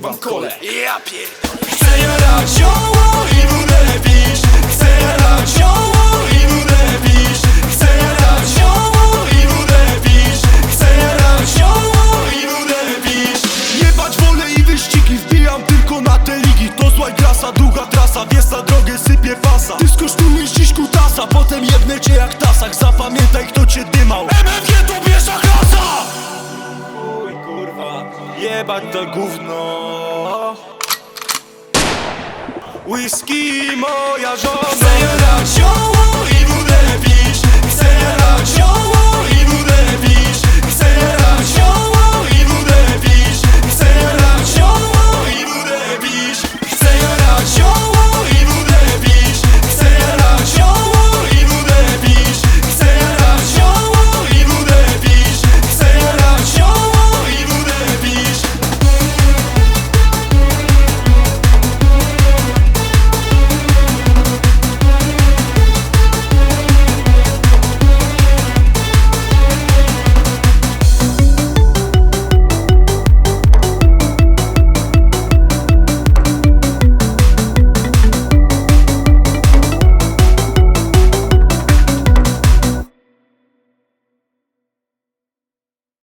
dolewam kole. Ja pierdolę Chcę jarać zioło i wódę pić Chcę jarać zioło i wódę pić Chcę jarać zioło i wódę pić Chcę jarać zioło i wódę pić Jebać wolę i wyścigi, wbijam tylko na te ligi. To zła grasa, długa trasa, wiesz na drogę sypie fasa. Ty skosztujesz dziś kutasa, potem jebnę cię jak tasak. Zapamiętaj kto cię dymał. MFG jebać to gówno. Whisky moja żona